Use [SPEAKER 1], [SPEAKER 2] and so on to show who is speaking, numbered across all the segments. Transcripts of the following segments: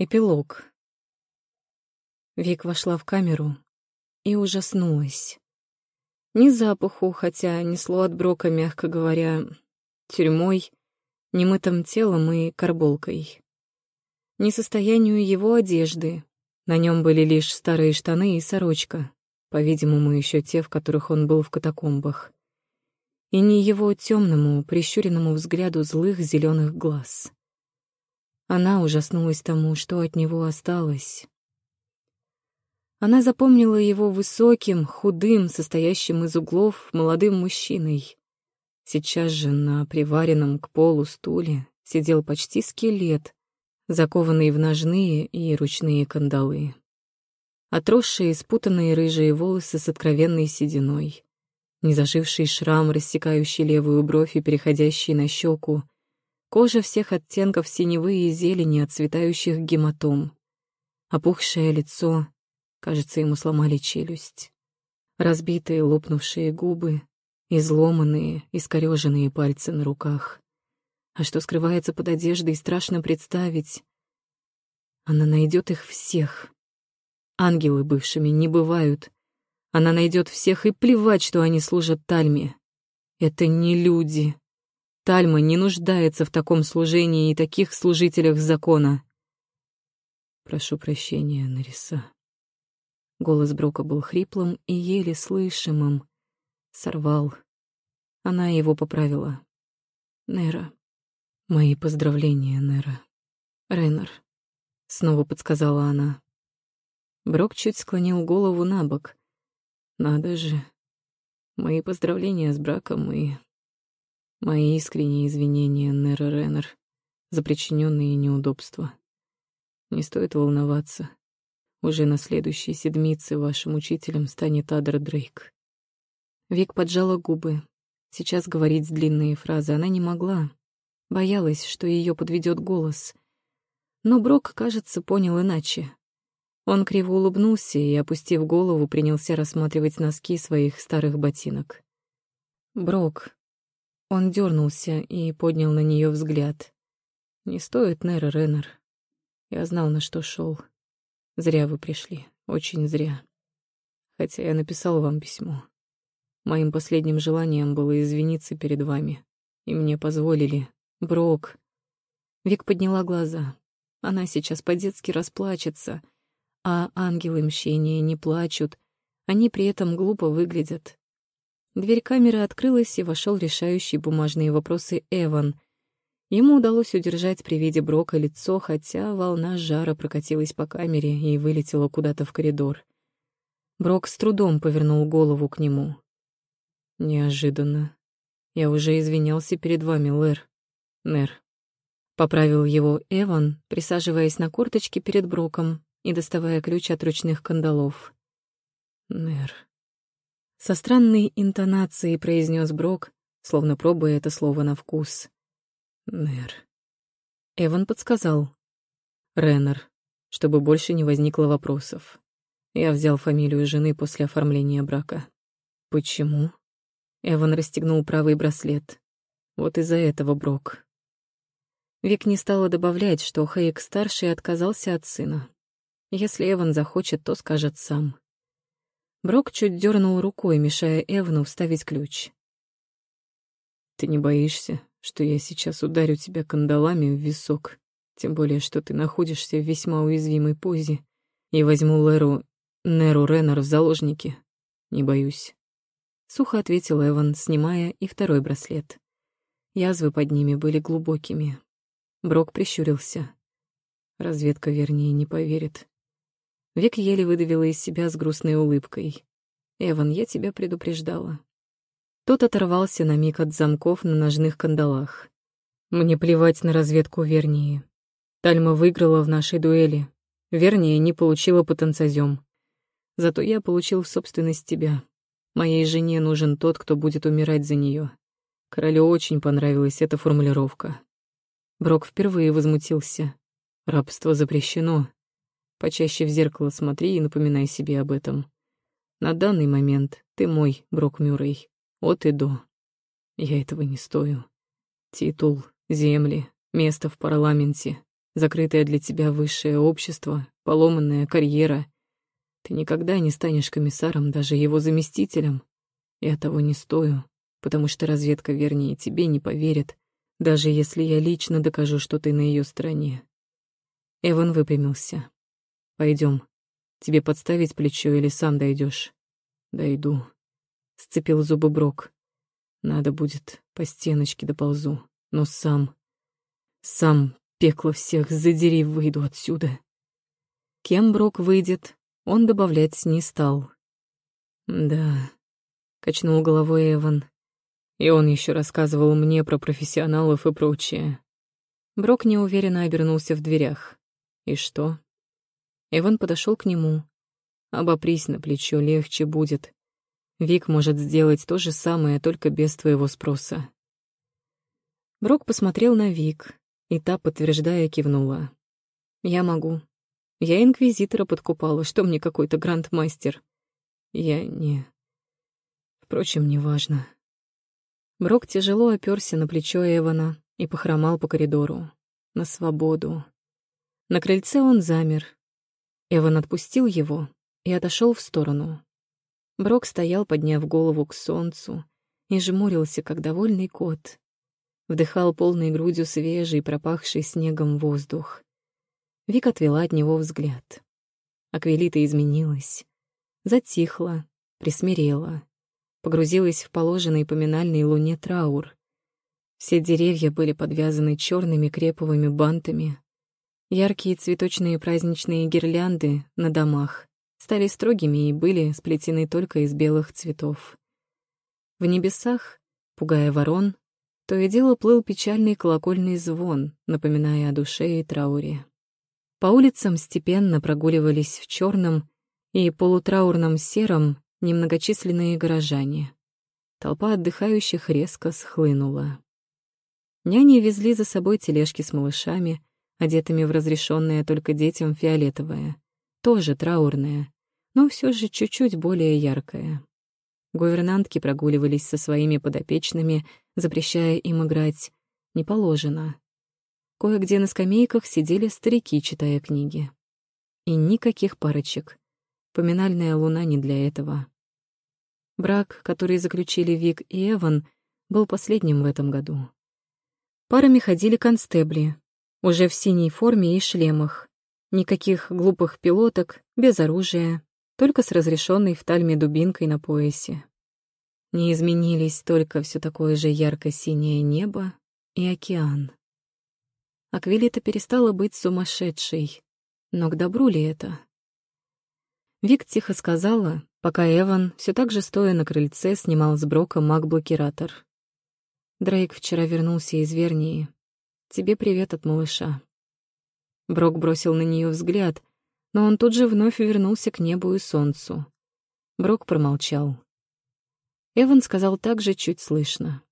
[SPEAKER 1] Эпилог. Вик вошла в камеру и ужаснулась. Ни запаху, хотя несло от Брока, мягко говоря, тюрьмой, немытым телом и карболкой. Ни состоянию его одежды. На нем были лишь старые штаны и сорочка, по-видимому, еще те, в которых он был в катакомбах. И не его темному, прищуренному взгляду злых зеленых глаз. Она ужаснулась тому, что от него осталось. Она запомнила его высоким, худым, состоящим из углов, молодым мужчиной. Сейчас же на приваренном к полу стуле сидел почти скелет, закованный в ножные и ручные кандалы. Отросшие, спутанные рыжие волосы с откровенной сединой, незаживший шрам, рассекающий левую бровь и переходящий на щеку, Кожа всех оттенков синевы и зелени, отцветающих гематом. Опухшее лицо, кажется, ему сломали челюсть. Разбитые, лопнувшие губы, изломанные, искорёженные пальцы на руках. А что скрывается под одеждой, страшно представить. Она найдет их всех. Ангелы бывшими не бывают. Она найдет всех и плевать, что они служат Тальме. Это не люди. Тальма не нуждается в таком служении и таких служителях закона. Прошу прощения, Нариса. Голос Брока был хриплым и еле слышимым. Сорвал. Она его поправила. Нера. Мои поздравления, Нера. Рейнер. Снова подсказала она. Брок чуть склонил голову на бок. Надо же. Мои поздравления с браком и Мои искренние извинения, Нера Реннер, за причиненные неудобства. Не стоит волноваться. Уже на следующей седмице вашим учителем станет Адер Дрейк. Вик поджала губы. Сейчас говорить длинные фразы она не могла. Боялась, что ее подведет голос. Но Брок, кажется, понял иначе. Он криво улыбнулся и, опустив голову, принялся рассматривать носки своих старых ботинок. «Брок, он дернулся и поднял на нее взгляд. «Не стоит, Нера Реннер. Я знал, на что шел. Зря вы пришли, очень зря. Хотя я написал вам письмо. Моим последним желанием было извиниться перед вами, и мне позволили. Брок». Вик подняла глаза. Она сейчас по-детски расплачется, а ангелы мщения не плачут, они при этом глупо выглядят. Дверь камеры открылась, и вошел решающий бумажные вопросы Эван. Ему удалось удержать при виде Брока лицо, хотя волна жара прокатилась по камере и вылетела куда-то в коридор. Брок с трудом повернул голову к нему. «Неожиданно. Я уже извинялся перед вами, Лэр. Нер». Поправил его Эван, присаживаясь на корточки перед Броком и доставая ключ от ручных кандалов. «Нер», со странной интонацией произнес Брок, словно пробуя это слово на вкус. Нер. Эван подсказал. Реннер, чтобы больше не возникло вопросов. Я взял фамилию жены после оформления брака. Почему? Эван расстегнул правый браслет. Вот из-за этого Брок. Вик не стала добавлять, что Хейк-старший отказался от сына. Если Эван захочет, то скажет сам. Брок чуть дернул рукой, мешая Эвну вставить ключ. «Ты не боишься, что я сейчас ударю тебя кандалами в висок, тем более, что ты находишься в весьма уязвимой позе, и возьму Леру, Неру Реннер в заложники? Не боюсь». Сухо ответил Эван, снимая и второй браслет. Язвы под ними были глубокими. Брок прищурился. Разведка, вернее, не поверит. Вик еле выдавила из себя с грустной улыбкой. «Эван, я тебя предупреждала». Тот оторвался на миг от замков на ножных кандалах. «Мне плевать на разведку Вернии. Тальма выиграла в нашей дуэли. Вернее, не получила потенциозем. Зато я получил в собственность тебя. Моей жене нужен тот, кто будет умирать за нее. Королю очень понравилась эта формулировка. Брок впервые возмутился. Рабство запрещено. Почаще в зеркало смотри и напоминай себе об этом. На данный момент ты мой, Брок Мюррей, от и до. Я этого не стою. Титул, земли, место в парламенте, закрытое для тебя высшее общество, поломанная карьера. Ты никогда не станешь комиссаром, даже его заместителем. Я того не стою, потому что разведка, вернее, тебе не поверит, даже если я лично докажу, что ты на ее стороне. Эван выпрямился. Пойдем. Тебе подставить плечо или сам дойдешь? Дойду. Сцепил зубы Брок. Надо будет, по стеночке доползу, но сам... Сам пекло всех задери, выйду отсюда. Кем Брок выйдет, он добавлять не стал. Да, качнул головой Эван. И он еще рассказывал мне про профессионалов и прочее. Брок неуверенно обернулся в дверях. И что? Эван подошел к нему. Обопрись на плечо, легче будет. Вик может сделать то же самое, только без твоего спроса. Брок посмотрел на Вик, и та, подтверждая, кивнула. «Я могу. Я инквизитора подкупала, что мне какой-то грандмастер. Я не... Впрочем, неважно». Брок тяжело оперся на плечо Эвана и похромал по коридору. На свободу. На крыльце он замер. Эван отпустил его и отошел в сторону. Брок стоял, подняв голову к солнцу, и жмурился, как довольный кот. Вдыхал полной грудью свежий, пропахший снегом воздух. Вик отвела от него взгляд. Аквилита изменилась. Затихла, присмирела. Погрузилась в положенный поминальной луне траур. Все деревья были подвязаны черными креповыми бантами. Яркие цветочные праздничные гирлянды на домах стали строгими и были сплетены только из белых цветов. В небесах, пугая ворон, то и дело плыл печальный колокольный звон, напоминая о душе и трауре. По улицам степенно прогуливались в черном и полутраурном сером немногочисленные горожане. Толпа отдыхающих резко схлынула. Няни везли за собой тележки с малышами, одетыми в разрешенное только детям фиолетовое — тоже траурная, но все же чуть-чуть более яркая. Гувернантки прогуливались со своими подопечными, запрещая им играть. Не положено. Кое-где на скамейках сидели старики, читая книги. И никаких парочек. Поминальная луна не для этого. Брак, который заключили Вик и Эван, был последним в этом году. Парами ходили констебли, уже в синей форме и шлемах, Никаких глупых пилоток, без оружия, только с разрешенной в тальме дубинкой на поясе. Не изменились только все такое же ярко-синее небо и океан. Аквилита перестала быть сумасшедшей. Но к добру ли это? Вик тихо сказала, пока Эван, все так же стоя на крыльце, снимал с Брока маг-блокиратор. Дрейк вчера вернулся из Вернии. Тебе привет от малыша. Брок бросил на нее взгляд, но он тут же вновь вернулся к небу и солнцу. Брок промолчал. Эван сказал также чуть слышно.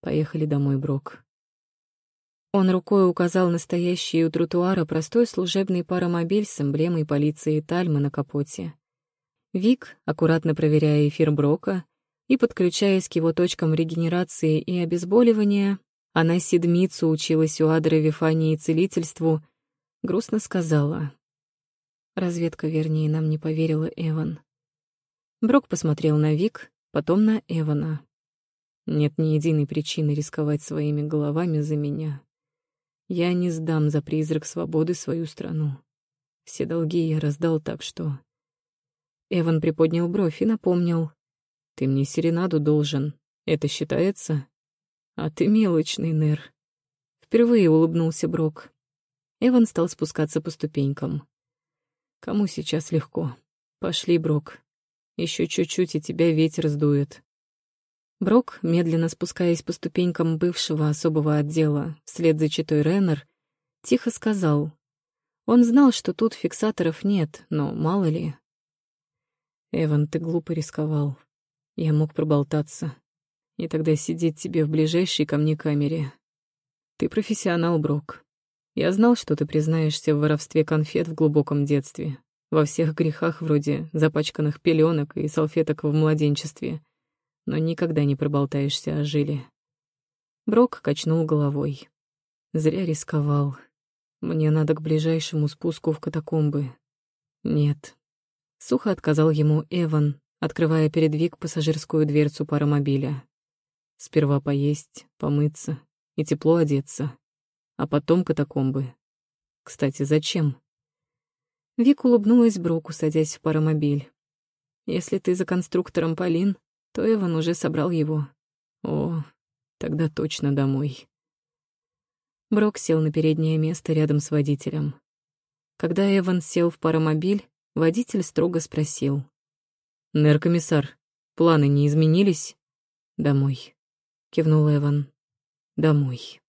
[SPEAKER 1] «Поехали домой, Брок». Он рукой указал настоящий у тротуара простой служебный паромобиль с эмблемой полиции Тальмы на капоте. Вик, аккуратно проверяя эфир Брока и подключаясь к его точкам регенерации и обезболивания, она седмицу училась у Адры Вифании целительству грустно сказала. Разведка, вернее, нам не поверила Эван. Брок посмотрел на Вик, потом на Эвана. Нет ни единой причины рисковать своими головами за меня. Я не сдам за призрак свободы свою страну. Все долги я раздал так, что... Эван приподнял бровь и напомнил. «Ты мне серенаду должен. Это считается?» «А ты мелочный, Нер». Впервые улыбнулся Брок. Эван стал спускаться по ступенькам. «Кому сейчас легко? Пошли, Брок. Еще чуть-чуть, и тебя ветер сдует». Брок, медленно спускаясь по ступенькам бывшего особого отдела вслед за читой Реннер, тихо сказал. Он знал, что тут фиксаторов нет, но мало ли. «Эван, ты глупо рисковал. Я мог проболтаться. И тогда сидеть тебе в ближайшей ко мне камере. Ты профессионал, Брок. Я знал, что ты признаешься в воровстве конфет в глубоком детстве, во всех грехах вроде запачканных пеленок и салфеток в младенчестве, но никогда не проболтаешься о жиле. Брок качнул головой. Зря рисковал. Мне надо к ближайшему спуску в катакомбы. Нет. Сухо отказал ему Эван, открывая перед Вик пассажирскую дверцу паромобиля. Сперва поесть, помыться и тепло одеться, а потом катакомбы. Кстати, зачем? Вик улыбнулась Броку, садясь в паромобиль. Если ты за конструктором Полин, то Эван уже собрал его. О, тогда точно домой. Брок сел на переднее место рядом с водителем. Когда Эван сел в паромобиль, водитель строго спросил. «Нэр-комиссар, планы не изменились?» «Домой», — кивнул Эван. «Домой».